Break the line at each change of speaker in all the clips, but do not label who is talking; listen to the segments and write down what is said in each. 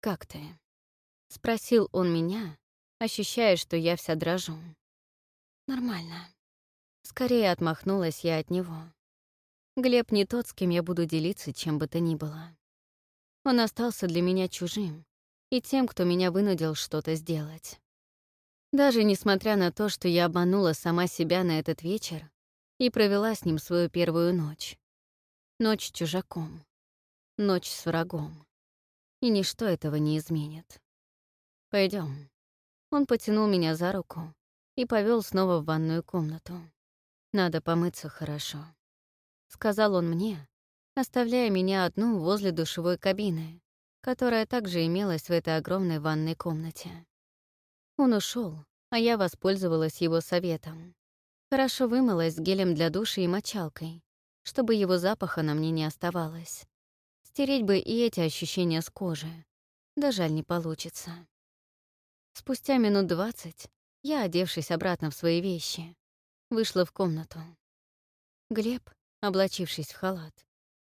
как ты?» — спросил он меня, ощущая, что я вся дрожу. «Нормально». Скорее отмахнулась я от него. Глеб не тот, с кем я буду делиться, чем бы то ни было. Он остался для меня чужим и тем, кто меня вынудил что-то сделать. Даже несмотря на то, что я обманула сама себя на этот вечер и провела с ним свою первую ночь. Ночь чужаком. Ночь с врагом. И ничто этого не изменит. Пойдем. Он потянул меня за руку и повел снова в ванную комнату. Надо помыться хорошо. Сказал он мне, оставляя меня одну возле душевой кабины, которая также имелась в этой огромной ванной комнате. Он ушел, а я воспользовалась его советом. Хорошо вымылась гелем для душа и мочалкой, чтобы его запаха на мне не оставалось. Стереть бы и эти ощущения с кожи. Да жаль, не получится. Спустя минут двадцать я, одевшись обратно в свои вещи, вышла в комнату. Глеб, облачившись в халат,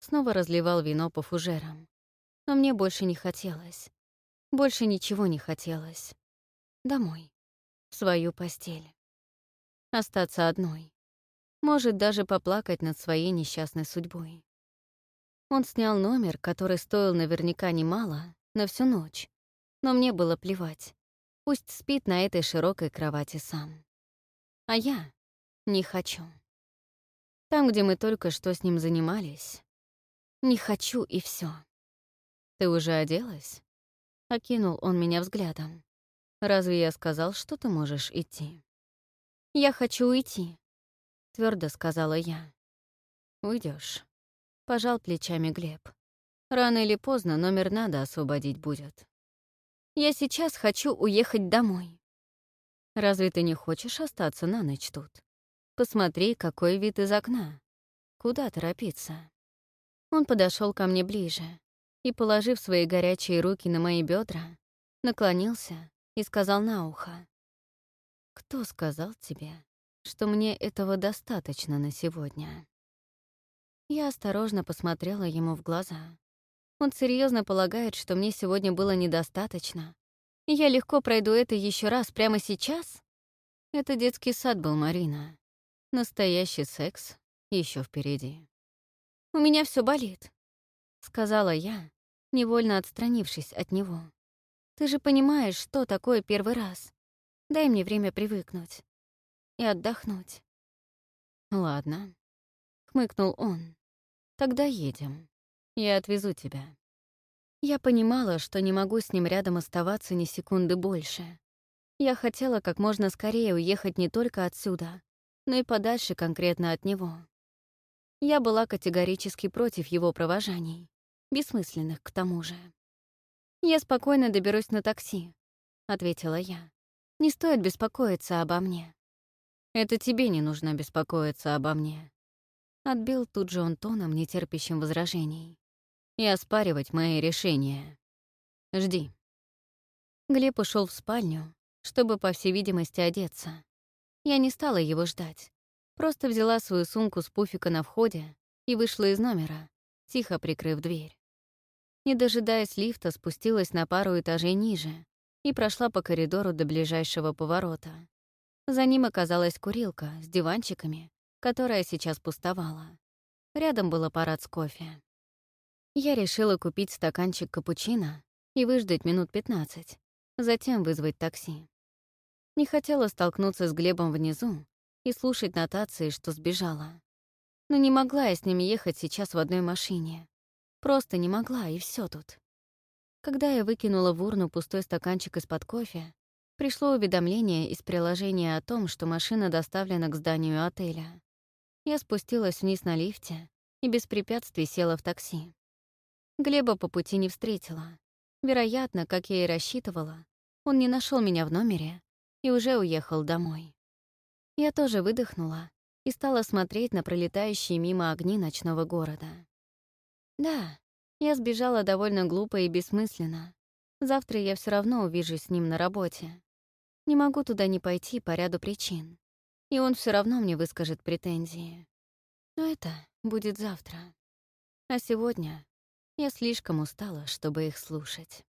снова разливал вино по фужерам. Но мне больше не хотелось. Больше ничего не хотелось. Домой. В свою постель. Остаться одной. Может, даже поплакать над своей несчастной судьбой. Он снял номер, который стоил наверняка немало, на всю ночь. Но мне было плевать. Пусть спит на этой широкой кровати сам. А я не хочу. Там, где мы только что с ним занимались, не хочу и все. «Ты уже оделась?» — окинул он меня взглядом. «Разве я сказал, что ты можешь идти?» «Я хочу уйти», — твердо сказала я. Уйдешь. Пожал плечами Глеб. «Рано или поздно номер надо освободить будет». «Я сейчас хочу уехать домой». «Разве ты не хочешь остаться на ночь тут? Посмотри, какой вид из окна. Куда торопиться?» Он подошел ко мне ближе и, положив свои горячие руки на мои бедра, наклонился и сказал на ухо. «Кто сказал тебе, что мне этого достаточно на сегодня?» Я осторожно посмотрела ему в глаза. Он серьезно полагает, что мне сегодня было недостаточно, и я легко пройду это еще раз прямо сейчас? Это детский сад был, Марина. Настоящий секс еще впереди. «У меня все болит», — сказала я, невольно отстранившись от него. «Ты же понимаешь, что такое первый раз. Дай мне время привыкнуть и отдохнуть». «Ладно», — хмыкнул он. «Тогда едем. Я отвезу тебя». Я понимала, что не могу с ним рядом оставаться ни секунды больше. Я хотела как можно скорее уехать не только отсюда, но и подальше конкретно от него. Я была категорически против его провожаний, бессмысленных к тому же. «Я спокойно доберусь на такси», — ответила я. «Не стоит беспокоиться обо мне». «Это тебе не нужно беспокоиться обо мне», — отбил тут же он тоном, нетерпящим возражений. «И оспаривать мои решения. Жди». Глеб ушел в спальню, чтобы, по всей видимости, одеться. Я не стала его ждать. Просто взяла свою сумку с пуфика на входе и вышла из номера, тихо прикрыв дверь. Не дожидаясь лифта, спустилась на пару этажей ниже и прошла по коридору до ближайшего поворота. За ним оказалась курилка с диванчиками, которая сейчас пустовала. Рядом был аппарат с кофе. Я решила купить стаканчик капучино и выждать минут 15, затем вызвать такси. Не хотела столкнуться с Глебом внизу и слушать нотации, что сбежала. Но не могла я с ними ехать сейчас в одной машине. Просто не могла, и все тут. Когда я выкинула в урну пустой стаканчик из-под кофе, пришло уведомление из приложения о том, что машина доставлена к зданию отеля. Я спустилась вниз на лифте и без препятствий села в такси. Глеба по пути не встретила. Вероятно, как я и рассчитывала, он не нашел меня в номере и уже уехал домой. Я тоже выдохнула и стала смотреть на пролетающие мимо огни ночного города. Да, я сбежала довольно глупо и бессмысленно. Завтра я все равно увижусь с ним на работе. Не могу туда не пойти по ряду причин. И он все равно мне выскажет претензии. Но это будет завтра. А сегодня я слишком устала, чтобы их слушать.